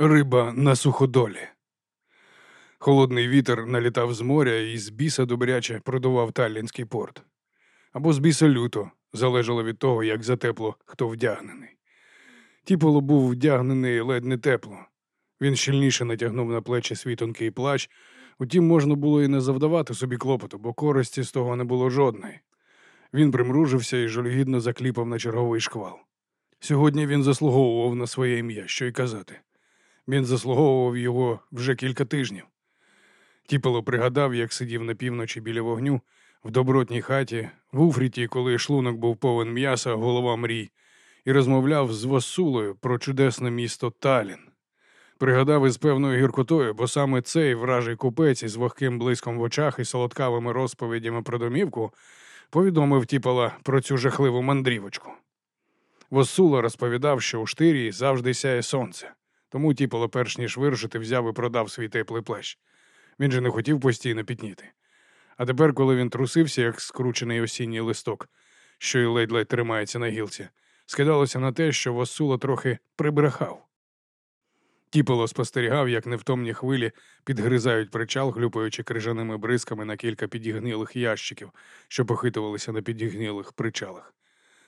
Риба на суходолі. Холодний вітер налітав з моря і з біса добряче продував Таллінський порт. Або з біса люто, залежало від того, як затепло хто вдягнений. Тіполо був вдягнений ледь не тепло. Він щільніше натягнув на плечі свій тонкий плач, утім, можна було і не завдавати собі клопоту, бо користі з того не було жодної. Він примружився і жалюгідно закліпав на черговий шквал. Сьогодні він заслуговував на своє ім'я, що й казати. Він заслуговував його вже кілька тижнів. Тіпало пригадав, як сидів на півночі біля вогню, в добротній хаті, в Уфріті, коли шлунок був повен м'яса, голова мрій, і розмовляв з Васулою про чудесне місто Талін. Пригадав із певною гіркотою, бо саме цей вражий купець із вогким блиском в очах і солодкавими розповідями про домівку повідомив Тіпала про цю жахливу мандрівочку. Восула розповідав, що у штирії завжди сяє сонце, тому Тіпало, перш ніж вирушити, взяв і продав свій теплий плащ. Він же не хотів постійно пітніти. А тепер, коли він трусився, як скручений осінній листок, що й ледь-ледь тримається на гілці, скидалося на те, що Восула трохи прибрехав. Тіпало спостерігав, як невтомні хвилі підгризають причал, глюпаючи крижаними бризками на кілька підігнилих ящиків, що похитувалися на підігнилих причалах.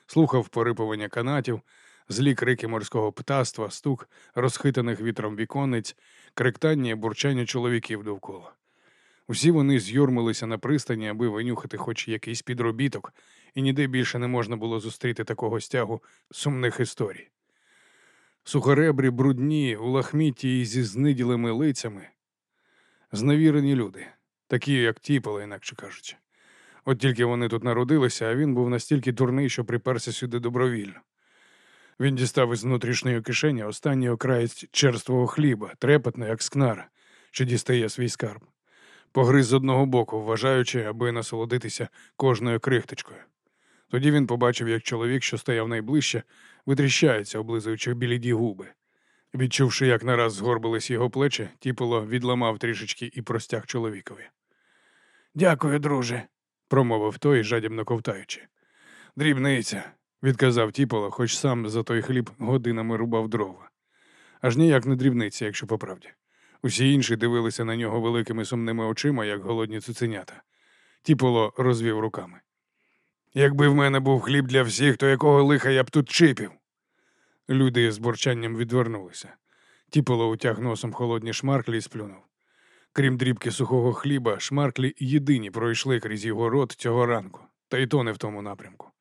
Слухав порипування канатів, злі крики морського птаства, стук, розхитаних вітром віконниць, кректання і бурчання чоловіків довкола. Усі вони з'юрмилися на пристані, аби винюхати хоч якийсь підробіток, і ніде більше не можна було зустріти такого стягу сумних історій. Сухоребрі, брудні, у лахмітті і зі зниділими лицями. Зневірені люди, такі, як тіпали, інакше кажучи. От тільки вони тут народилися, а він був настільки дурний, що приперся сюди добровільно. Він дістав із внутрішньої кишені останній окраєць черствого хліба, трепетно, як скнара, що дістає свій скарб. Погриз з одного боку, вважаючи, аби насолодитися кожною крихточкою. Тоді він побачив, як чоловік, що стояв найближче, витріщається, облизуючи біліді губи. Відчувши, як нараз згорбились його плечі, тіпало відламав трішечки і простяг чоловікові. Дякую, друже, промовив той, жадібно ковтаючи. Дрібниця, відказав тіполо, хоч сам за той хліб годинами рубав дрова. Аж ніяк не дрібниця, якщо по правді. Усі інші дивилися на нього великими сумними очима, як голодні цуценята. Тіполо розвів руками. Якби в мене був хліб для всіх, то якого лиха я б тут чипів. Люди з борчанням відвернулися. Тіполо утяг носом холодні шмарклі і сплюнув. Крім дрібки сухого хліба, шмарклі єдині пройшли крізь його рот цього ранку, та й то не в тому напрямку.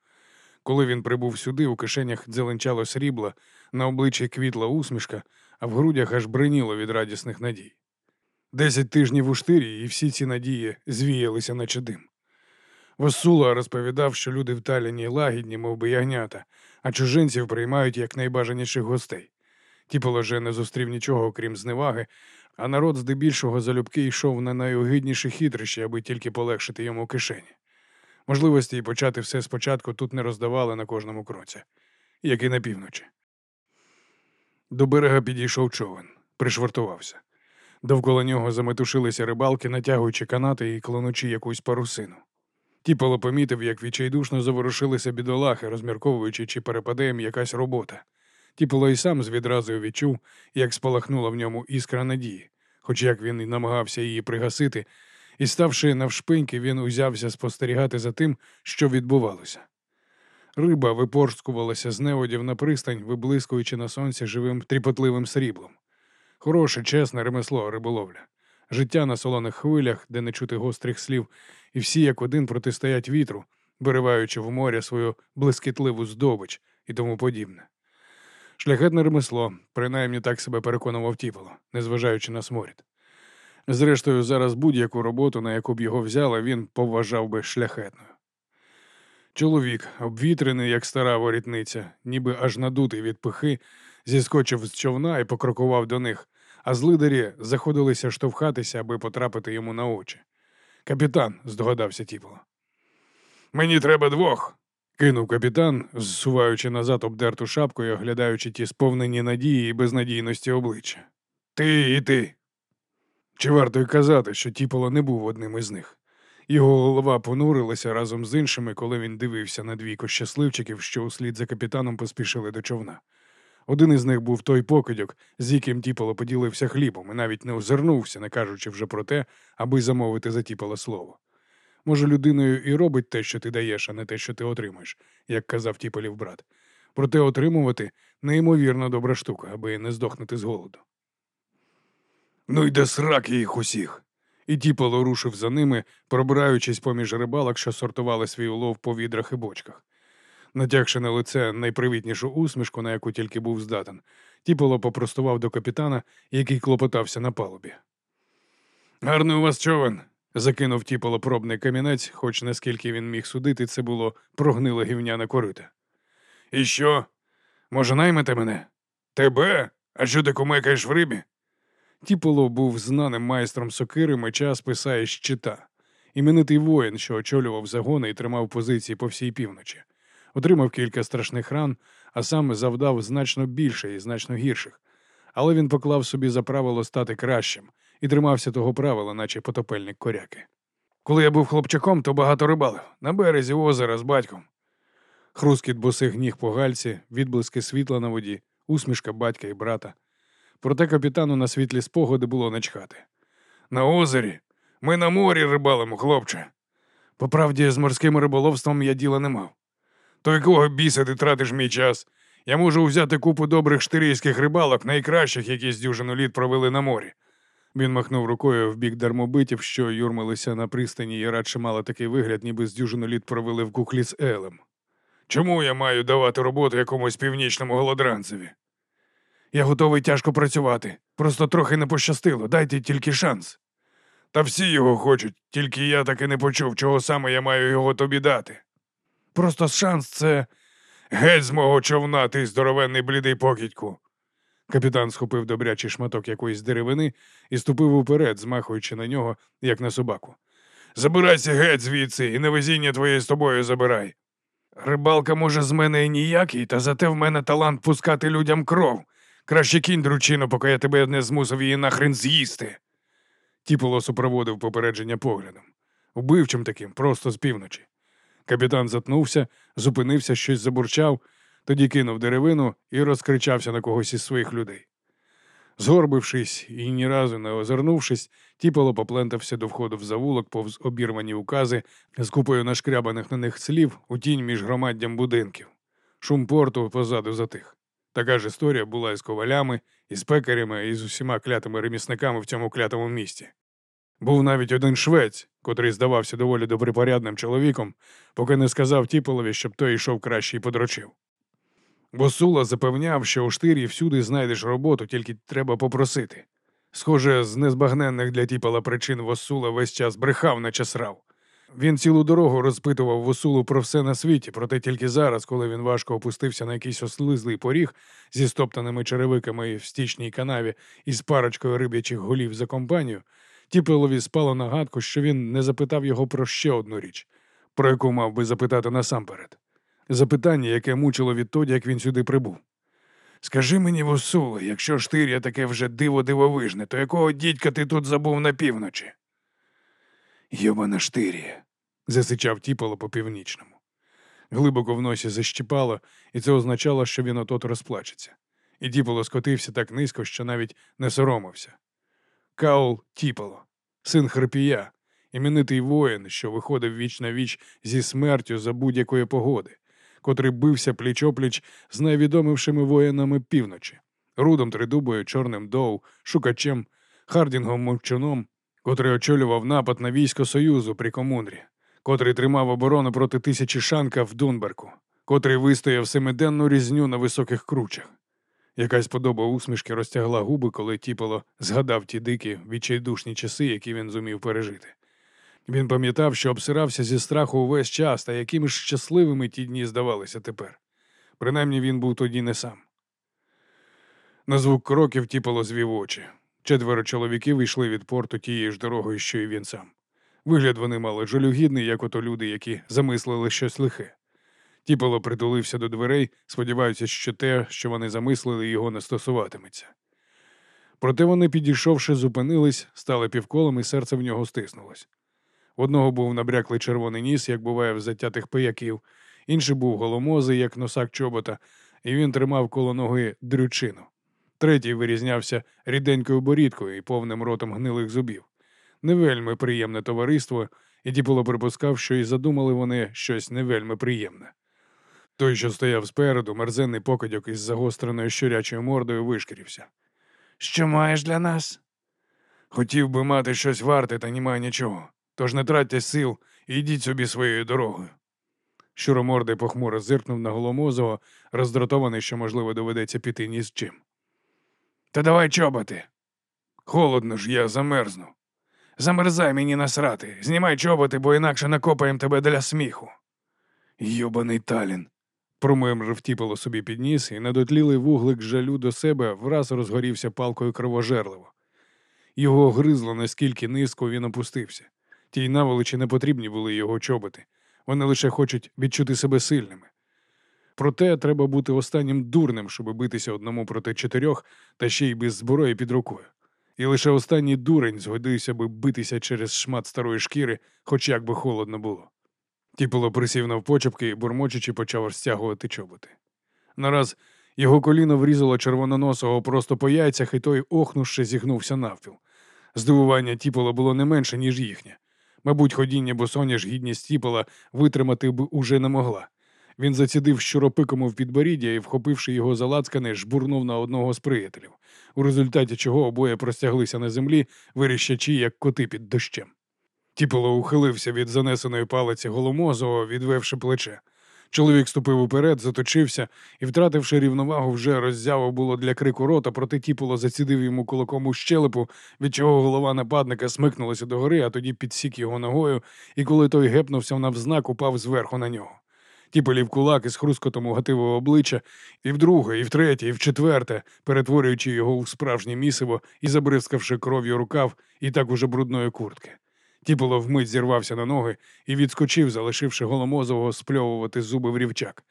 Коли він прибув сюди, у кишенях дзеленчало срібла, на обличчі квітла усмішка, а в грудях аж бриніло від радісних надій. Десять тижнів у штирі, і всі ці надії звіялися наче дим. Восула розповідав, що люди в Таліні лагідні, мов би ягнята, а чужинців приймають як найбажаніших гостей. Тіполо же не зустрів нічого, окрім зневаги, а народ здебільшого залюбки йшов на найогидніші хитрощі, аби тільки полегшити йому кишені. Можливості і почати все спочатку тут не роздавали на кожному кроці, як і на півночі. До берега підійшов човен, пришвартувався. Довкола нього заметушилися рибалки, натягуючи канати і клонучи якусь парусину. Тіполо помітив, як відчайдушно заворушилися бідолахи, розмірковуючи, чи перепаде їм якась робота. Тіполо й сам з відразу відчув, як спалахнула в ньому іскра надії, хоч як він і намагався її пригасити, і, ставши навшпиньки, він узявся спостерігати за тим, що відбувалося. Риба випорскувалася з неводів на пристань, виблискуючи на сонці живим тріпотливим сріблом. Хороше, чесне ремесло риболовля, життя на солоних хвилях, де не чути гострих слів, і всі як один протистоять вітру, вириваючи в моря свою блискітливу здобич і тому подібне. Шляхетне ремесло, принаймні так себе переконував Тіполо, незважаючи на сморід. Зрештою, зараз будь-яку роботу, на яку б його взяли, він поважав би шляхетною. Чоловік, обвітрений, як стара ворітниця, ніби аж надутий від пихи, зіскочив з човна і покрокував до них, а злидарі заходилися штовхатися, аби потрапити йому на очі. Капітан, здогадався Тіполо. Мені треба двох, кинув капітан, зсуваючи назад обдерту шапку і оглядаючи ті сповнені надії і безнадійності обличчя. Ти і ти. Чи варто й казати, що Тіполо не був одним із них? Його голова понурилася разом з іншими, коли він дивився на двійко щасливчиків, що услід за капітаном поспішили до човна. Один із них був той покидьок, з яким Тіполо поділився хлібом і навіть не озирнувся, не кажучи вже про те, аби замовити за Тіпола слово. Може, людиною і робить те, що ти даєш, а не те, що ти отримаєш, як казав Тіполів брат. Проте отримувати неймовірно добра штука, аби не здохнути з голоду. Ну й де сраки їх усіх. І Тіполо рушив за ними, пробираючись поміж рибалок, що сортували свій улов по відрах і бочках. Натягши на лице найпривітнішу усмішку, на яку тільки був здатен, Тіполо попростував до капітана, який клопотався на палубі. Гарний у вас човен, закинув Тіполо пробний камінець, хоч наскільки він міг судити, це було прогниле гівняне корита. І що? Може, наймете мене? Тебе? А що ти кумекаєш в рибі? Тіполо був знаним майстром сокири, меча, списа щита. Іменитий воїн, що очолював загони і тримав позиції по всій півночі. Отримав кілька страшних ран, а сам завдав значно більше і значно гірших. Але він поклав собі за правило стати кращим і тримався того правила, наче потопельник коряки. Коли я був хлопчаком, то багато рибалив на березі озера з батьком. Хрускіт босих ніг по гальці, відблиски світла на воді, усмішка батька і брата. Проте капітану на світлі спогади було начхати. На озері. Ми на морі рибалимо, хлопче. По правді, з морським риболовством я діла не мав. То якого біса ти тратиш мій час? Я можу взяти купу добрих штирійських рибалок, найкращих, які з дюжину літ провели на морі. Він махнув рукою в бік дармобитів, що юрмилися на пристані і радше мали такий вигляд, ніби з дюжину літ провели в куклі з Елем. Чому я маю давати роботу якомусь північному голодранцеві? Я готовий тяжко працювати. Просто трохи не пощастило. Дайте тільки шанс. Та всі його хочуть, тільки я таки не почув, чого саме я маю його тобі дати. Просто шанс це геть з мого човна, ти здоровенний блідий покидьку. Капітан схопив добрячий шматок якоїсь деревини і ступив уперед, змахуючи на нього, як на собаку. Забирайся геть звідси, і невезіння твоє з тобою забирай. Рибалка, може, з мене і ніякий, та зате в мене талант пускати людям кров. Краще кінь дручину, поки я тебе не змусив її нахрен з'їсти. Тіполо супроводив попередження поглядом. Убивчим таким, просто з півночі. Капітан затнувся, зупинився, щось забурчав, тоді кинув деревину і розкричався на когось із своїх людей. Згорбившись і ні разу не озирнувшись, тіпало поплентався до входу в завулок повз обірвані укази з купою нашкрябаних на них слів у тінь між громаддям будинків. Шум порту позаду затих. Така ж історія була із ковалями, із пекарями, і з усіма клятими ремісниками в цьому клятому місті. Був навіть один швець, котрий здавався доволі добрипорядним чоловіком, поки не сказав Тіполові, щоб той йшов краще і подрочив. Босула запевняв, що у штирі всюди знайдеш роботу, тільки треба попросити. Схоже, з незбагненних для Тіпола причин Восула весь час брехав, наче срав. Він цілу дорогу розпитував Восулу про все на світі, проте тільки зараз, коли він важко опустився на якийсь ослизлий поріг зі стоптаними черевиками в стічній канаві і з парочкою риб'ячих голів за компанію, Тіпелові спало на гадку, що він не запитав його про ще одну річ, про яку мав би запитати насамперед. Запитання, яке мучило відтоді, як він сюди прибув. Скажи мені, Восуле, якщо штир'я таке вже диво дивовижне, то якого дідька ти тут забув на півночі? Йобана штирія, засичав тіпало по північному. Глибоко в носі защіпало, і це означало, що він отот розплачеться. І тіпало скотився так низько, що навіть не соромився. Каул Тіпало, син Хрипія, іменитий воїн, що виходив віч на віч зі смертю за будь-якої погоди, котрий бився пліч-опліч з найвідомішими воїнами півночі, Рудом Тридубою, Чорним Доу, Шукачем, Хардінгом Мовчуном, котрий очолював напад на військо Союзу при комунрі, котрий тримав оборону проти тисячі шанка в Дунберку, котрий вистояв семиденну різню на високих кручах. Якась подоба усмішки розтягла губи, коли тіпало згадав ті дикі відчайдушні часи, які він зумів пережити. Він пам'ятав, що обсирався зі страху увесь час, та якими ж щасливими ті дні здавалися тепер. Принаймні він був тоді не сам. На звук кроків тіпало звів очі. Четверо чоловіків йшли від порту тією ж дорогою, що й він сам. Вигляд вони мали жалюгідний, як ото люди, які замислили щось лихе. Тіпало притулився до дверей, сподіваючись, що те, що вони замислили, його не стосуватиметься. Проте вони, підійшовши, зупинились, стали півколом, і серце в нього стиснулось. В одного був набряклий червоний ніс, як буває в затятих пияків, інший був голомозий, як носак чобота, і він тримав коло ноги дрючину. Третій вирізнявся ріденькою борідкою і повним ротом гнилих зубів. Не вельми приємне товариство, і Діполо припускав, що і задумали вони щось не вельми приємне. Той, що стояв спереду, мерзенний покидьок із загостреною щурячою мордою, вишкірився. Що маєш для нас? Хотів би мати щось варте, та немає нічого. Тож не тратьте сил і йдіть собі своєю дорогою. Щуромордий похмуро зиркнув на голомозого, роздратований, що, можливо, доведеться піти ні з чим. Та давай чоботи. Холодно ж, я замерзну. Замерзай мені насрати, знімай чоботи, бо інакше накопаєм тебе для сміху. Йобаний Талін. Промимрив втіпило собі під ніс, і недотлілий вуглик жалю до себе враз розгорівся палкою кровожерливо. Його гризло, наскільки низько він опустився. Тій наволочі не потрібні були його чоботи. Вони лише хочуть відчути себе сильними. Проте треба бути останнім дурним, щоб битися одному проти чотирьох, та ще й без зброї під рукою. І лише останній дурень згодився би битися через шмат старої шкіри, хоч як би холодно було. Тіпало присів навпочепки і, бурмочучи, почав розтягувати чоботи. Нараз його коліно врізало червононосого просто по яйцях, і той, охнувши, зігнувся навпіл. Здивування Тіпола було не менше, ніж їхнє. Мабуть, ходіння босоніж гідність Тіпола витримати б уже не могла. Він зацідив щуропикому в підборіддя і, вхопивши його за лацкани, жбурнув на одного з приятелів, у результаті чого обоє простяглися на землі, виріщачи, як коти під дощем. Тіполо ухилився від занесеної палиці голомозого, відвевши плече. Чоловік ступив уперед, заточився і, втративши рівновагу, вже роззявив було для крику рота, проте тіполо зацідив йому кулаком у щелепу, від чого голова нападника смикнулася догори, а тоді підсік його ногою, і коли той гепнувся навзнак, упав зверху на нього. Тіполів кулак із хрускотом у обличчя, і вдруге, і втретє, і вчетверте, перетворюючи його у справжнє місиво і забризкавши кров'ю рукав і так уже брудної куртки. Тіполо вмить зірвався на ноги і відскочив, залишивши голомозового спльовувати зуби в рівчак.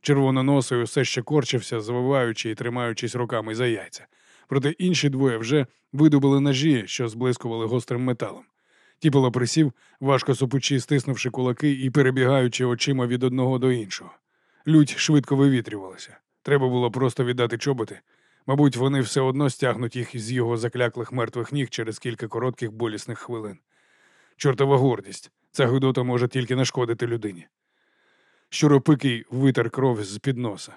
Червононосою все ще корчився, завиваючи і тримаючись руками за яйця. Проте інші двоє вже видобили ножі, що зблискували гострим металом. Тіполо присів, важко супучи, стиснувши кулаки і перебігаючи очима від одного до іншого. Лють швидко вивітрювалася. Треба було просто віддати чоботи. Мабуть, вони все одно стягнуть їх з його закляклих мертвих ніг через кілька коротких болісних хвилин. Чортова гордість. Ця гидота може тільки нашкодити людині. Щуропикий витер кров з під носа.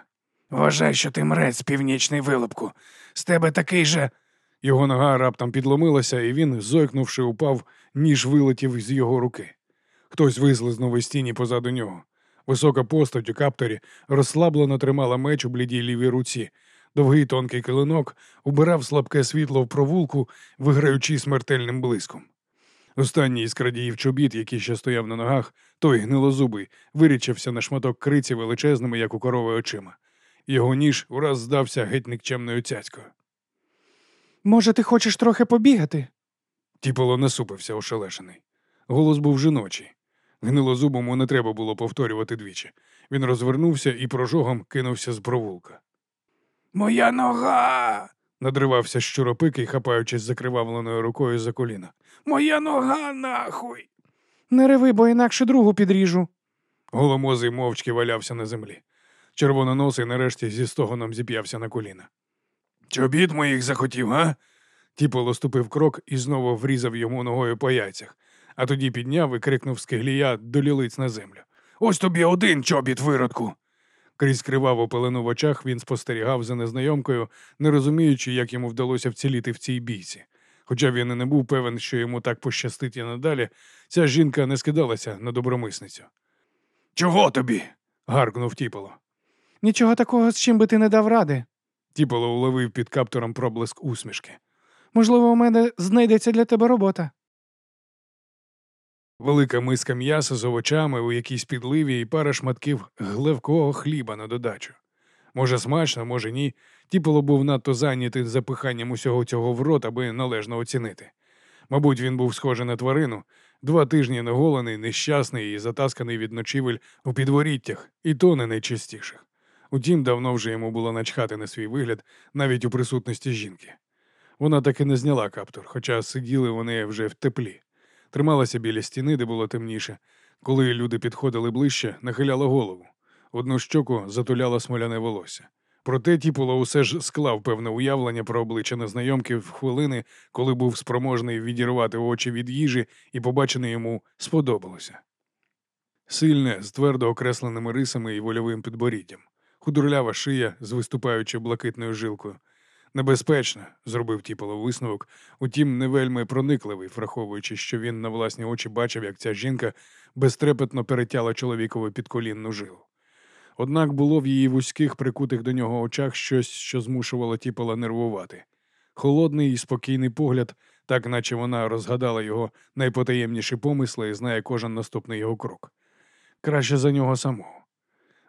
Вважай, що ти мрець, північний вилупку. З тебе такий же. Його нога раптом підломилася, і він, зойкнувши, упав, ніж вилетів з його руки. Хтось вислизнув із тіні позаду нього. Висока постать у каптері розслаблено тримала меч у блідій лівій руці. Довгий тонкий килинок убирав слабке світло в провулку, виграючи смертельним блиском. Останній із крадіїв чобіт, який ще стояв на ногах, той гнилозубий, вирічився на шматок криці величезними, як у корови очима. Його ніж ураз здався геть никчемною цяцькою. Може, ти хочеш трохи побігати? Тіполо насупився ошелешений. Голос був жіночий. Гнилозубому не треба було повторювати двічі. Він розвернувся і прожогом кинувся з провулка. Моя нога. надривався щуропикий, хапаючись закривавленою рукою за коліна. Моя нога нахуй. Не реви, бо інакше другу підріжу. Голомозий мовчки валявся на землі. Червононосий нарешті зі стогоном зіп'явся на коліна. Чобіт моїх захотів, га? Тіполо ступив крок і знову врізав йому ногою по яйцях, а тоді підняв і крикнув скиглія до лілиць на землю. Ось тобі один чобіт виродку. Крізь криваву пелену в очах він спостерігав за незнайомкою, не розуміючи, як йому вдалося вціліти в цій бійці. Хоча він і не був певен, що йому так пощастить і надалі, ця жінка не скидалася на добромисницю. Чого тобі? гаркнув Тіполо. Нічого такого, з чим би ти не дав ради. Тіполо уловив під каптуром проблиск усмішки. Можливо, у мене знайдеться для тебе робота. Велика миска м'яса з овочами у якійсь підливі і пара шматків гливкого хліба на додачу. Може, смачно, може ні. Тіполо був надто зайнятий запиханням усього цього в рот, аби належно оцінити. Мабуть, він був схожий на тварину, два тижні неголений, нещасний і затасканий від ночівель у підворіттях, і то не найчастіших. Утім, давно вже йому було начхати на свій вигляд, навіть у присутності жінки. Вона таки не зняла каптур, хоча сиділи вони вже в теплі. Трималася біля стіни, де було темніше. Коли люди підходили ближче, нахиляла голову. Одну щоку затуляла смоляне волосся. Проте Тіполо усе ж склав певне уявлення про обличчя незнайомки в хвилини, коли був спроможний відірвати очі від їжі, і побачене йому сподобалося. Сильне, з твердо окресленими рисами і вольовим підборіддям, худорлява шия з виступаючою блакитною жилкою. Небезпечна, зробив Тіполо висновок, утім, не вельми проникливий, враховуючи, що він на власні очі бачив, як ця жінка безтрепетно перетяла чоловікову підколінну жилу. Однак було в її вузьких, прикутих до нього очах щось, що змушувало Тіпола нервувати. Холодний і спокійний погляд, так наче вона розгадала його найпотаємніші помисли і знає кожен наступний його крок. Краще за нього самого.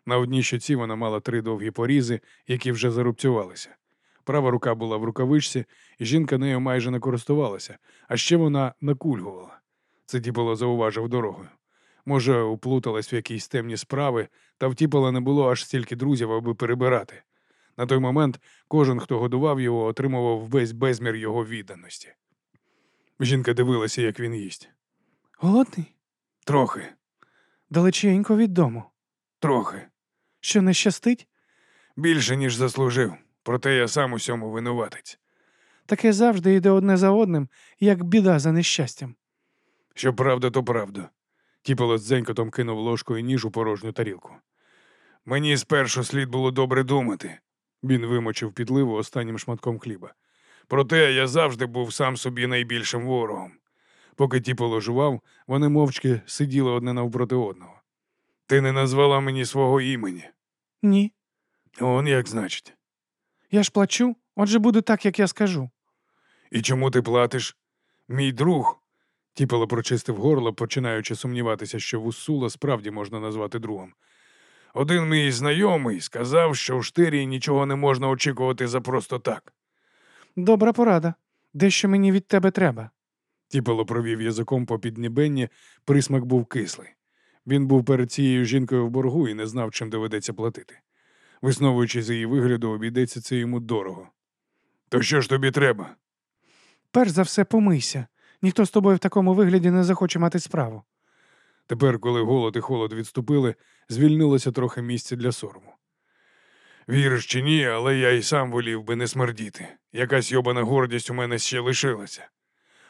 На одній щоці вона мала три довгі порізи, які вже зарубцювалися. Права рука була в рукавичці, і жінка нею майже не користувалася, а ще вона накульгувала. Це Тіполо зауважив дорогою. Може, уплуталась в якісь темні справи, та в не було аж стільки друзів, аби перебирати. На той момент кожен, хто годував його, отримував весь безмір його відданості. Жінка дивилася, як він їсть. Голодний? Трохи, Далеченько від дому. трохи. Що не щастить? Більше, ніж заслужив. Проте я сам усьому винуватець. Таке завжди йде одне за одним, як біда за нещастям. Що правда, то правда. Тіпало з дзенькотом кинув ложку і ніж у порожню тарілку. Мені спершу слід було добре думати. Він вимочив підливу останнім шматком хліба. Проте я завжди був сам собі найбільшим ворогом. Поки Тіполо жував, вони мовчки сиділи одне навпроти одного. Ти не назвала мені свого імені. Ні. Он як значить. Я ж плачу, отже буде так, як я скажу. І чому ти платиш? Мій друг. Тіпело прочистив горло, починаючи сумніватися, що Вусула справді можна назвати другом. Один мій знайомий сказав, що в штирії нічого не можна очікувати за просто так. Добра порада. Дещо мені від тебе треба. Тіпело провів язиком по піднібенні, присмак був кислий. Він був перед цією жінкою в боргу і не знав, чим доведеться платити. Висновуючи з її вигляду, обійдеться це йому дорого. То що ж тобі треба? Перш за все, помийся. Ніхто з тобою в такому вигляді не захоче мати справу. Тепер, коли голод і холод відступили, звільнилося трохи місця для сорому. Віриш чи ні, але я й сам волів би не смердіти. Якась йобана гордість у мене ще лишилася.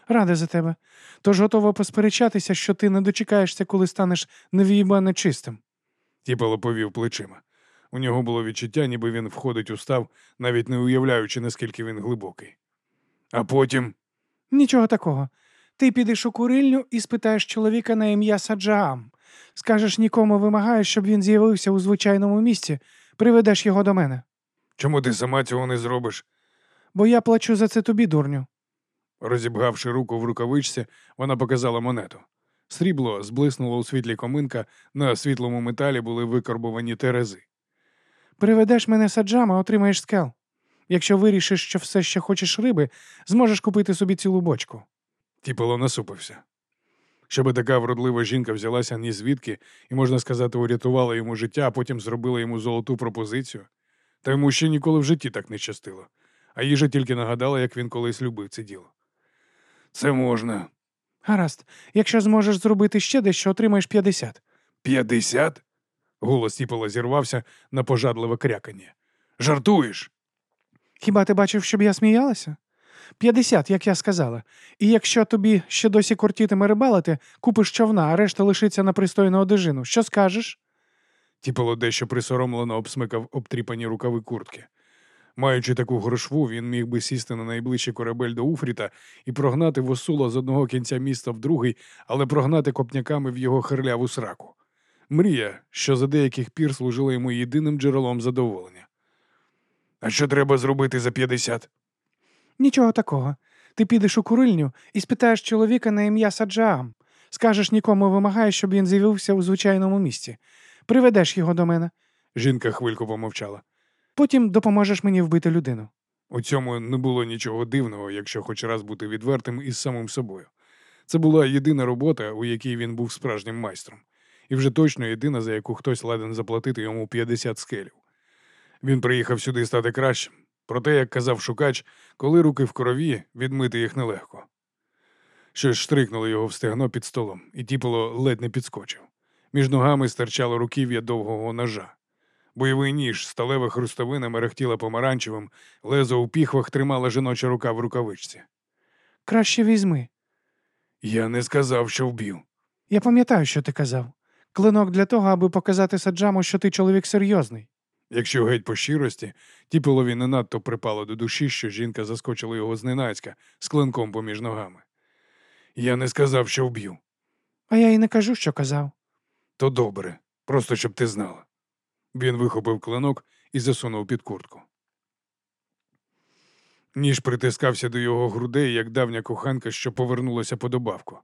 Рада за тебе. Тож готова посперечатися, що ти не дочекаєшся, коли станеш невіїбане чистим. Тіпало повів плечима. У нього було відчуття, ніби він входить у став, навіть не уявляючи, наскільки він глибокий. А потім Нічого такого. Ти підеш у курильню і спитаєш чоловіка на ім'я Саджаам. Скажеш нікому вимагаєш, щоб він з'явився у звичайному місці, приведеш його до мене. чому ти сама цього не зробиш? Бо я плачу за це тобі, дурню. Розібгавши руку в рукавичці, вона показала монету. Срібло зблиснуло у світлі коминка, на світлому металі були викарбовані терези. Приведеш мене саджама, отримаєш скел. Якщо вирішиш, що все ще хочеш риби, зможеш купити собі цілу бочку. Тіпало насупився. Щоби така вродлива жінка взялася ні звідки і, можна сказати, урятувала йому життя, а потім зробила йому золоту пропозицію. Та йому ще ніколи в житті так не щастило. А їжа тільки нагадала, як він колись любив це діло. Це можна. Гаразд, якщо зможеш зробити ще дещо, отримаєш 50. П'ятдесят? Голос Тіпола зірвався на пожадливе крякання. Жартуєш? Хіба ти бачив, щоб я сміялася? 50, як я сказала. І якщо тобі ще досі кортітиме рибалити, купиш човна, а решта лишиться на пристойну одежину. Що скажеш? Тіполо дещо присоромлено обсмикав обтріпані рукави куртки. Маючи таку грошву, він міг би сісти на найближчий корабель до Уфріта і прогнати восула з одного кінця міста в другий, але прогнати копняками в його хирляву сраку. Мрія, що за деяких пір служила йому єдиним джерелом задоволення. А що треба зробити за 50? Нічого такого. Ти підеш у курильню і спитаєш чоловіка на ім'я Саджаам. Скажеш нікому вимагаєш, щоб він з'явився у звичайному місці. Приведеш його до мене. Жінка хвильку помовчала. Потім допоможеш мені вбити людину. У цьому не було нічого дивного, якщо хоч раз бути відвертим із самим собою. Це була єдина робота, у якій він був справжнім майстром, і вже точно єдина, за яку хтось ладен заплатити йому 50 скелів. Він приїхав сюди стати кращим, проте, як казав шукач, коли руки в крові, відмити їх нелегко. Щось штрикнуло його в стегно під столом, і тіпало ледь не підскочив. Між ногами стирчало руків'я довгого ножа. Бойовий ніж, сталева хрустовина мерехтіла помаранчевим, лезо у піхвах тримала жіноча рука в рукавичці. Краще візьми. Я не сказав, що вбив. Я пам'ятаю, що ти казав. Клинок для того, аби показати саджаму, що ти чоловік серйозний. Якщо геть по щирості, тіпилові не надто припало до душі, що жінка заскочила його зненацька з клинком поміж ногами. Я не сказав, що вб'ю. А я й не кажу, що казав. То добре, просто щоб ти знала. Він вихопив клинок і засунув під куртку. Ніж притискався до його грудей, як давня коханка, що повернулася по добавку.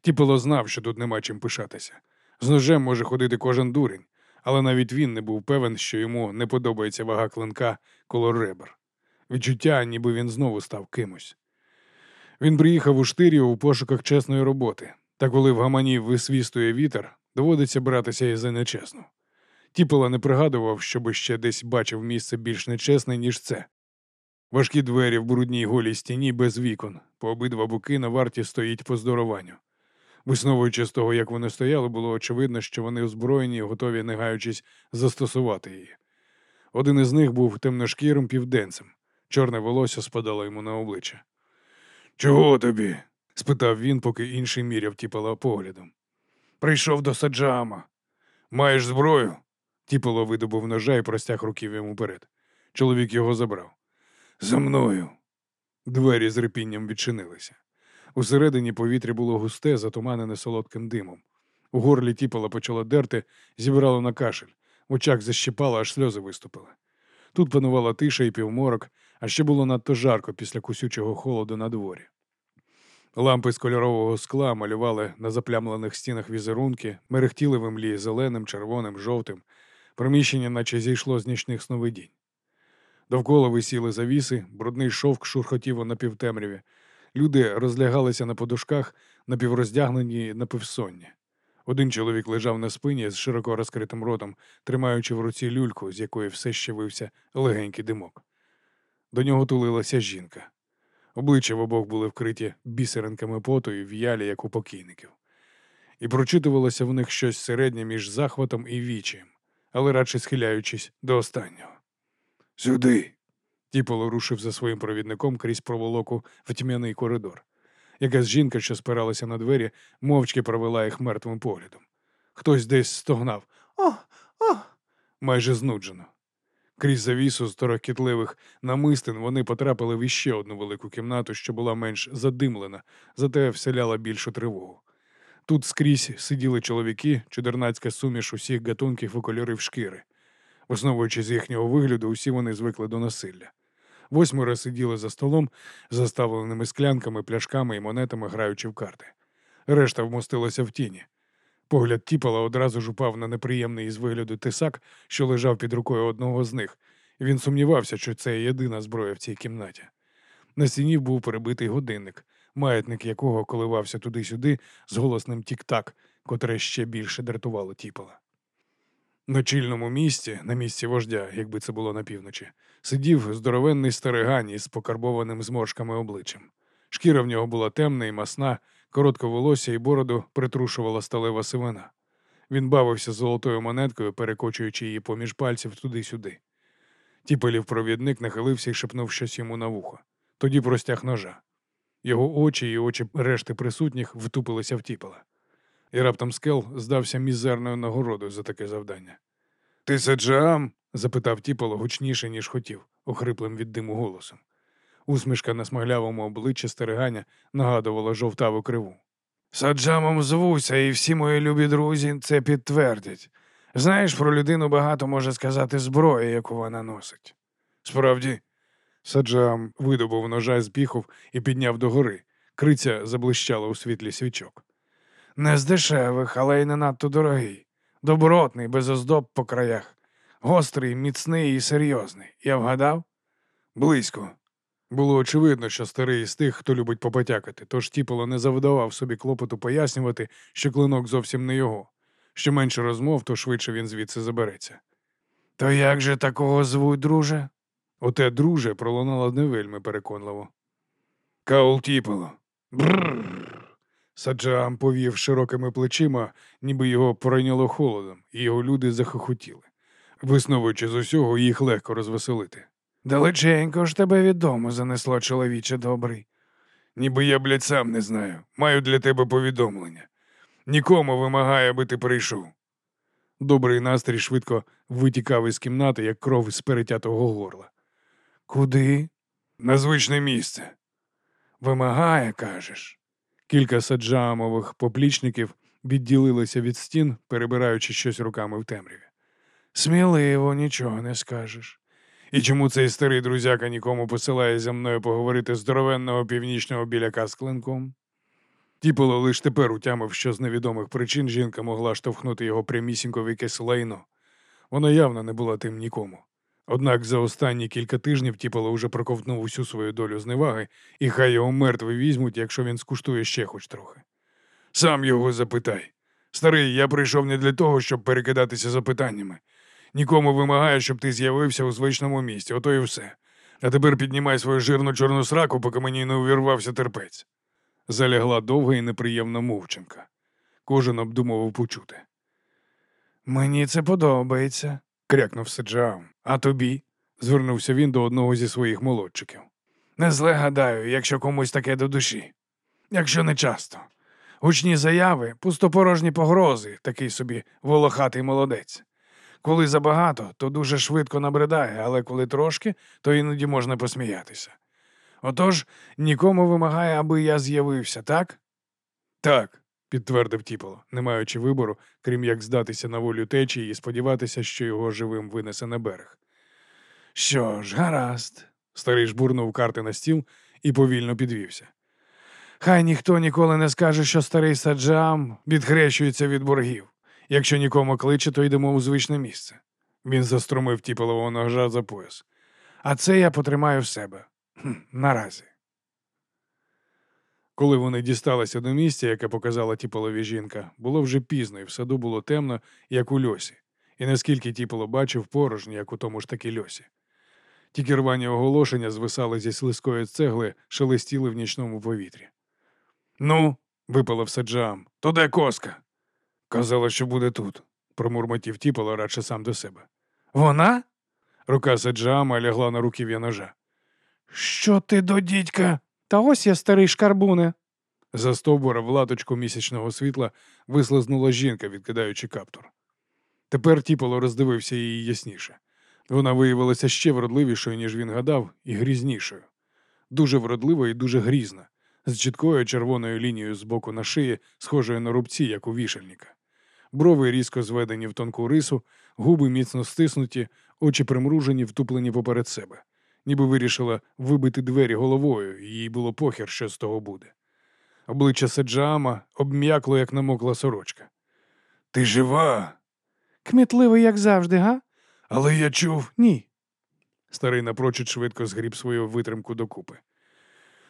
Тіпило знав, що тут нема чим пишатися. З ножем може ходити кожен дурень, але навіть він не був певен, що йому не подобається вага клинка коло ребер. Відчуття, ніби він знову став кимось. Він приїхав у штирію у пошуках чесної роботи, та коли в гамані висвістує вітер, доводиться братися і за нечесну. Тіпила не пригадував, щоби ще десь бачив місце більш нечесне, ніж це. Важкі двері в брудній голій стіні без вікон, по обидва боки на варті стоїть по здорованню. Висновуючи з того, як вони стояли, було очевидно, що вони озброєні і готові, не гаючись, застосувати її. Один із них був темношкірим південцем, чорне волосся спадало йому на обличчя. Чого тобі? спитав він, поки інший міряв тіпала поглядом. Прийшов до саджама. Маєш зброю? Тіпало видобув ножа і простяг руків йому перед. Чоловік його забрав. За мною. Двері з репінням відчинилися. Усередині повітря було густе, затуманене солодким димом. У горлі тіпала почала дерти, зібрало на кашель, в очах защипало, аж сльози виступили. Тут панувала тиша і півморок, а ще було надто жарко після кусючого холоду на дворі. Лампи з кольорового скла малювали на заплямлених стінах візерунки, мерехтіли в імлі зеленим, червоним, жовтим. Приміщення наче зійшло з нічних сновидінь. Довкола висіли завіси, брудний шовк шурхотів у напівтемряві. Люди розлягалися на подушках, напівроздягнені на напівсонні. Один чоловік лежав на спині з широко розкритим ротом, тримаючи в руці люльку, з якої все ще вився легенький димок. До нього тулилася жінка. Обличчя в обох були вкриті бісеринками поту і в'ялі, як у покійників. І прочитувалося в них щось середнє між захватом і вічаєм, але радше схиляючись до останнього. Сюди. Тіполо рушив за своїм провідником крізь проволоку в тьмяний коридор. Якась жінка, що спиралася на двері, мовчки провела їх мертвим поглядом. Хтось десь стогнав О, о. майже знуджено. Крізь завісу з торохкітливих намистин вони потрапили в іще одну велику кімнату, що була менш задимлена, зате вселяла більшу тривогу. Тут скрізь сиділи чоловіки, чудернацька суміш усіх гатунків і кольорів шкіри. Основуючи з їхнього вигляду, усі вони звикли до насилля. Восьмеро сиділи за столом, заставленими склянками, пляшками і монетами, граючи в карти. Решта вмостилася в тіні. Погляд тіпала одразу ж упав на неприємний із вигляду тисак, що лежав під рукою одного з них, він сумнівався, що це єдина зброя в цій кімнаті. На стіні був перебитий годинник, маятник якого коливався туди-сюди з голосним тік-так, котре ще більше дратувало тіпала. На чільному місці, на місці вождя, якби це було на півночі, сидів здоровенний старигань із покарбованим зморшками обличчям. Шкіра в нього була темна і масна, коротке волосся і бороду притрушувала сталева сивина. Він бавився золотою монеткою, перекочуючи її поміж пальців туди-сюди. Тіпелів провідник нахилився і шепнув щось йому на вухо. Тоді простяг ножа. Його очі і очі решти присутніх втупилися в тіпела. І раптом скел здався мізерною нагородою за таке завдання. Ти саджам? запитав тіпало гучніше, ніж хотів, охриплим від диму голосом. Усмішка на смаглявому обличчі стерегання нагадувала жовтаву криву. Саджамом звуся, і всі мої любі друзі це підтвердять. Знаєш, про людину багато може сказати зброя, яку вона носить. Справді, саджам видобув ножа з піхов і підняв догори. Криця заблищала у світлі свічок. Не з дешевих, але й не надто дорогий. Добротний, без оздоб по краях. Гострий, міцний і серйозний. Я вгадав? Близько. Було очевидно, що старий із тих, хто любить попотякати, тож Тіполо не завдавав собі клопоту пояснювати, що клинок зовсім не його. Що менше розмов, то швидше він звідси забереться. То як же такого звуть, друже? Оте друже пролунало не вельми переконливо. Каул Тіполо. Бррр. Саджам повів широкими плечима, ніби його пройняло холодом, і його люди захохотіли. висновуючи з усього, їх легко розвеселити. Далеченько ж тебе відомо занесло, чоловіче добрий. Ніби я, блядь, сам не знаю. Маю для тебе повідомлення. Нікому вимагає, аби ти прийшов. Добрий настрій швидко витікав із кімнати, як кров з перетятого горла. Куди? На звичне місце. Вимагає, кажеш. Кілька саджамових поплічників відділилися від стін, перебираючи щось руками в темряві. Сміливо, нічого не скажеш. І чому цей старий друзяка нікому посилає зі мною поговорити здоровенного північного біляка з клинком? Тіпало лиш тепер утямив, що з невідомих причин жінка могла штовхнути його прямісінько в якесь лайно. Вона явно не була тим нікому. Однак за останні кілька тижнів Тіпало вже проковтнув усю свою долю зневаги, і хай його мертвий візьмуть, якщо він скуштує ще хоч трохи. Сам його запитай. Старий, я прийшов не для того, щоб перекидатися запитаннями. Нікому вимагаю, щоб ти з'явився у звичному місці, ото і все. А тепер піднімай свою жирну чорну сраку, поки мені не увірвався терпець. Залягла довга і неприємна мовчанка. Кожен обдумував почути. Мені це подобається, крякнув Седжаам. А тобі? звернувся він до одного зі своїх молодчиків. Не зле гадаю, якщо комусь таке до душі. Якщо не часто. Гучні заяви, пустопорожні погрози, такий собі волохатий молодець. Коли забагато, то дуже швидко набридає, але коли трошки, то іноді можна посміятися. Отож, нікому вимагає, аби я з'явився, так? Так, підтвердив Тіполо, не маючи вибору, крім як здатися на волю течії і сподіватися, що його живим винесе на берег. Що ж, гаразд. Старий жбурнув карти на стіл і повільно підвівся. Хай ніхто ніколи не скаже, що старий саджам відхрещується від боргів. Якщо нікому кличе, то йдемо у звичне місце. Він застромив тіпалового ножа за пояс. А це я потримаю в себе. Хм, Наразі. Коли вони дісталися до місця, яке показала тіполові жінка, було вже пізно, і в саду було темно, як у льосі, і наскільки тіполо бачив порожньо, як у тому ж таки льосі. Тільки рвані оголошення звисали зі слизької цегли, шелестіли в нічному повітрі. Ну, випалив саджаам, то де коска? Казала, що буде тут, промурмотів тіпало радше сам до себе. Вона? Рука саджаама лягла на руків'я ножа. Що ти до дідька? Та ось я старий шкарбуне. За стовбура в латочку місячного світла вислизнула жінка, відкидаючи каптур. Тепер тіполо роздивився її ясніше. Вона виявилася ще вродливішою, ніж він гадав, і грізнішою. Дуже вродлива і дуже грізна, з чіткою червоною лінією з боку на шиї, схожою на рубці, як у вішальника. Брови різко зведені в тонку рису, губи міцно стиснуті, очі примружені, втуплені поперед себе, ніби вирішила вибити двері головою, і їй було похер, що з того буде. Обличчя Седжаама обм'якло, як намокла сорочка. Ти жива? Кмітливий, як завжди, га? Але я чув. Ні. Старий напрочуд швидко згріб свою витримку докупи.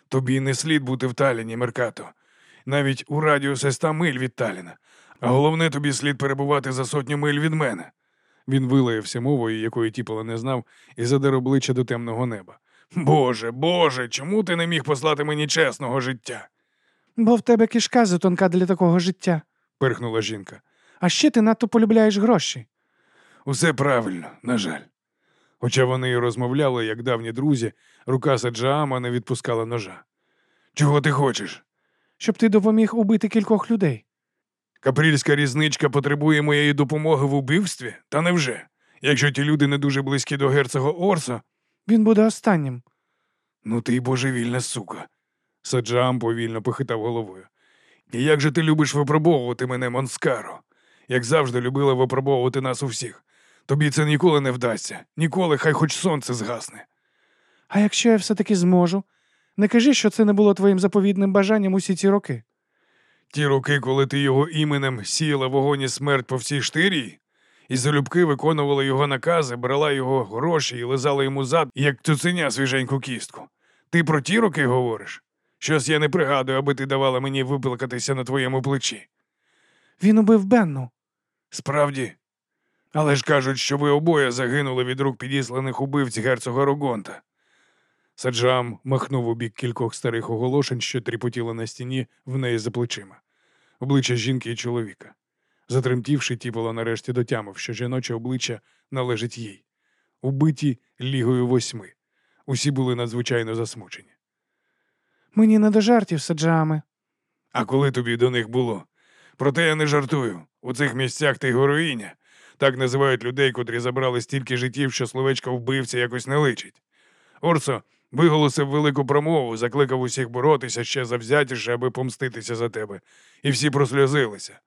Тобі не слід бути в Таліні, Меркато, навіть у радіусі ста миль від Таліна. А головне, тобі слід перебувати за сотню миль від мене. Він вилаявся мовою, якої Тіпола не знав, і задер обличчя до темного неба. Боже, Боже, чому ти не міг послати мені чесного життя? Бо в тебе кишка затонка для такого життя, пирхнула жінка. А ще ти надто полюбляєш гроші. Усе правильно, на жаль. Хоча вони й розмовляли, як давні друзі, рука Саджаама не відпускала ножа. Чого ти хочеш? Щоб ти допоміг убити кількох людей. Капрільська різничка потребує моєї допомоги в убивстві? Та невже? Якщо ті люди не дуже близькі до герцога Орсо, він буде останнім. Ну ти й божевільна сука. Саджаам повільно похитав головою. І як же ти любиш випробовувати мене, Монскаро? Як завжди любила випробовувати нас усіх. Тобі це ніколи не вдасться, ніколи хай хоч сонце згасне. А якщо я все-таки зможу, не кажи, що це не було твоїм заповідним бажанням усі ці роки. Ті роки, коли ти його іменем сіяла вогонь і смерть по всій штирії, і залюбки виконувала його накази, брала його гроші і лизала йому зад, як цуценя свіженьку кістку. Ти про ті роки говориш? Щось я не пригадую, аби ти давала мені виплакатися на твоєму плечі. Він убив Бенну. Справді. Але ж кажуть, що ви обоє загинули від рук підісланих убивць герцога Рогонта. Саджам махнув у бік кількох старих оголошень, що тріпотіли на стіні в неї за плечима, обличчя жінки і чоловіка. Затремтівши, тіпало нарешті дотямив, що жіноче обличчя належить їй. Убиті лігою восьми. Усі були надзвичайно засмучені. Мені не до жартів, саджами. А коли тобі до них було? Проте я не жартую. У цих місцях ти героїня. Так називають людей, котрі забрали стільки життів, що словечко вбивця якось не личить. Орсо виголосив велику промову, закликав усіх боротися ще завзятіше, аби помститися за тебе. І всі просльозилися.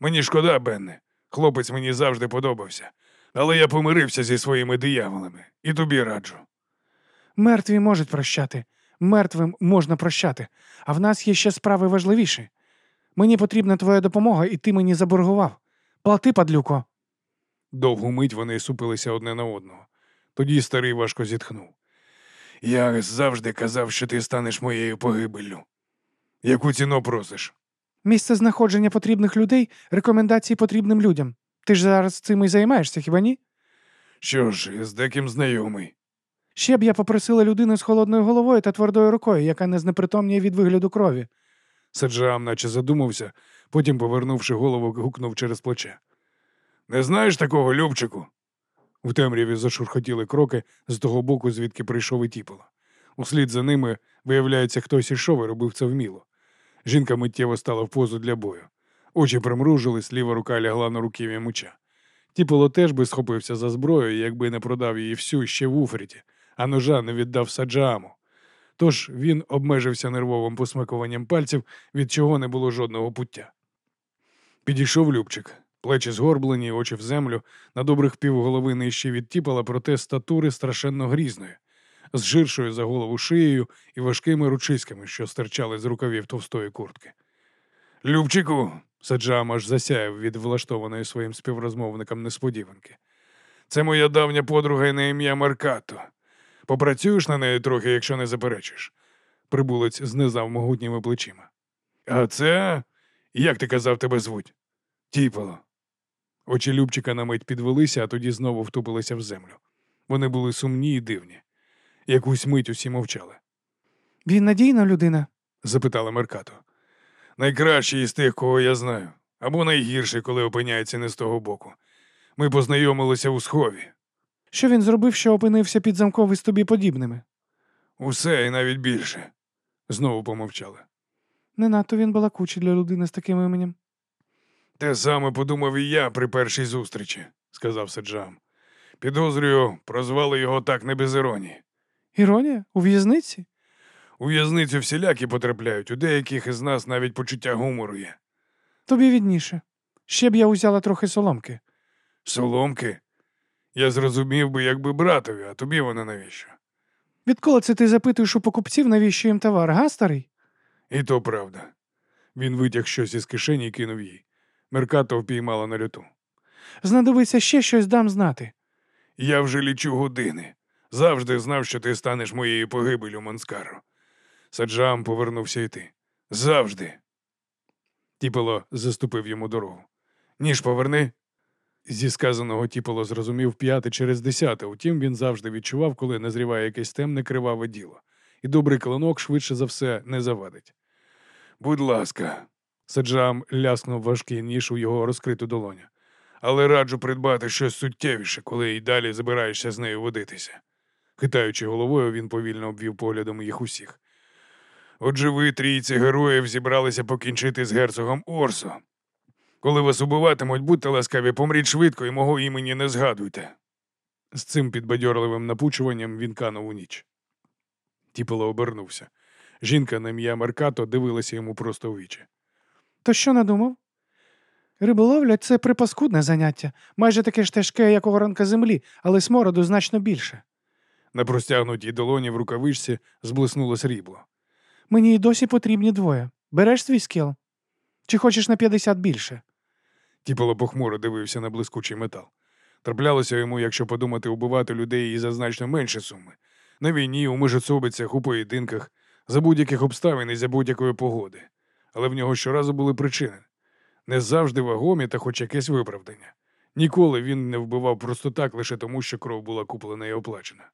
Мені шкода, Бенне. Хлопець мені завжди подобався. Але я помирився зі своїми дияволами, і тобі раджу. Мертві можуть прощати, мертвим можна прощати, а в нас є ще справи важливіші. Мені потрібна твоя допомога, і ти мені заборгував. Плати, падлюко. Довгу мить вони супилися одне на одного. Тоді старий важко зітхнув. Я завжди казав, що ти станеш моєю погибеллю. Яку ціну просиш? Місце знаходження потрібних людей, рекомендації потрібним людям. Ти ж зараз цим і займаєшся, хіба ні? Що ж, з деким знайомий. Ще б я попросила людину з холодною головою та твердою рукою, яка не знепритомніє від вигляду крові. Саджаам наче задумався, потім, повернувши голову, гукнув через плече. Не знаєш такого, Любчику? В темряві зашурхотіли кроки з того боку, звідки прийшов і тіпало. Услід за ними, виявляється, хтось ішов і робив це вміло. Жінка миттєво стала в позу для бою. Очі примружились, ліва рука лягла на руків'я меча. Тіпало теж би схопився за зброю, якби не продав її всю ще в Уфріті, а ножа не віддав Саджааму. Тож він обмежився нервовим посмикуванням пальців, від чого не було жодного пуття. Підійшов Любчик, плечі згорблені, очі в землю, на добрих півголови нижче від тіпала, проте статури страшенно грізної, з жиршою за голову шиєю і важкими ручиськами, що стирчали з рукавів товстої куртки. Любчику, Саджаам аж засяяв від влаштованої своїм співрозмовникам несподіванки. Це моя давня подруга і на ім'я Маркато. Попрацюєш на неї трохи, якщо не заперечиш. Прибулець знизав могутніми плечима. А це, як ти казав, тебе звуть? Тіпало. Очі Любчика на мить підвелися, а тоді знову втупилися в землю. Вони були сумні і дивні. Якусь мить усі мовчали. Він надійна людина. запитала Меркато. Найкращий із тих, кого я знаю, або найгірший, коли опиняється не з того боку. Ми познайомилися у схові. Що він зробив, що опинився під замком із тобі подібними? Усе і навіть більше. Знову помовчали. Не надто він балакучий для людини з таким іменем. Те саме подумав і я при першій зустрічі, сказав Саджам. Підозрюю, прозвали його так не без іронії. Іронія? У в'язниці? У в'язницю всілякі потрапляють, у деяких із нас навіть почуття гумору є. Тобі відніше. Ще б я узяла трохи соломки. Соломки? Я зрозумів би, якби братові, а тобі вона навіщо? Відколи це ти запитуєш у покупців, навіщо їм товар, га, старий? І то правда. Він витяг щось із кишені і кинув їй. Меркато впіймала на люту. Знадобиться ще щось дам знати. Я вже лічу години. Завжди знав, що ти станеш моєю погибелю, Монскаро. Саджам повернувся йти. Завжди. Тіпало заступив йому дорогу. Ніж поверни. Зі сказаного Тіпало зрозумів п'яте через десяте, утім він завжди відчував, коли назріває якесь темне криваве діло, і добрий клинок швидше за все не завадить. Будь ласка, Саджам ляснув важкий ніж у його розкриту долоню. Але раджу придбати щось суттєвіше, коли й далі забираєшся з нею водитися. Хитаючи головою, він повільно обвів поглядом їх усіх. Отже, ви, трійці героїв, зібралися покінчити з герцогом Орсо. Коли вас убиватимуть, будьте ласкаві, помріть швидко і мого імені не згадуйте. З цим підбадьорливим напучуванням він канув у ніч. Тіпало обернувся. Жінка на ім'я Меркато дивилася йому просто в вічі. То що надумав? Риболовля це припаскудне заняття, майже таке ж тяжке, як оранка землі, але смороду значно більше. На простягнутій долоні в рукавичці зблиснуло срібло. Мені й досі потрібні двоє. Береш свій скіл? Чи хочеш на 50 більше? Тіпало похмуро дивився на блискучий метал. Траплялося йому, якщо подумати, убивати людей і за значно менше суми. На війні, у межоцобицях, у поєдинках, за будь-яких обставин і за будь-якої погоди. Але в нього щоразу були причини. Не завжди вагомі та хоч якесь виправдання. Ніколи він не вбивав просто так, лише тому, що кров була куплена і оплачена.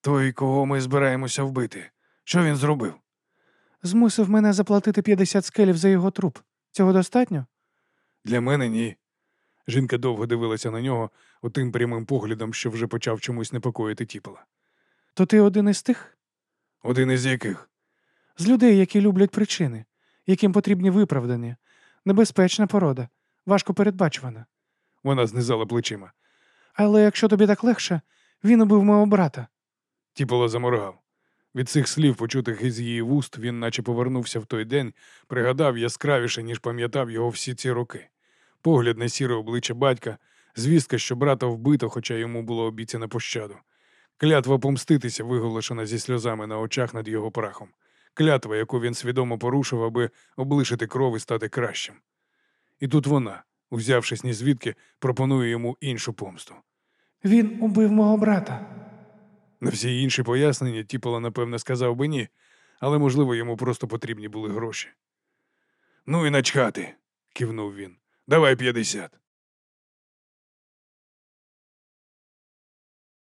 Той, кого ми збираємося вбити, що він зробив? Змусив мене заплатити 50 скелів за його труп. Цього достатньо? Для мене ні. Жінка довго дивилася на нього отим прямим поглядом, що вже почав чомусь непокоїти тіпала. То ти один із тих? Один із яких? З людей, які люблять причини, яким потрібні виправдання, небезпечна порода, важко передбачувана. Вона знизала плечима. Але якщо тобі так легше, він убив мого брата. Тіполо заморгав. Від цих слів, почутих із її вуст, він наче повернувся в той день, пригадав яскравіше, ніж пам'ятав його всі ці роки. Погляд на сіре обличчя батька, звістка, що брата вбито, хоча йому було обіцяно пощаду. Клятва помститися, виголошена зі сльозами на очах над його прахом. Клятва, яку він свідомо порушив, аби облишити кров і стати кращим. І тут вона, узявшись ні звідки, пропонує йому іншу помсту. Він убив мого брата. На всі інші пояснення Тіпола, напевне, сказав би ні, але, можливо, йому просто потрібні були гроші. Ну і начхати, кивнув він. Давай п'ятдесят.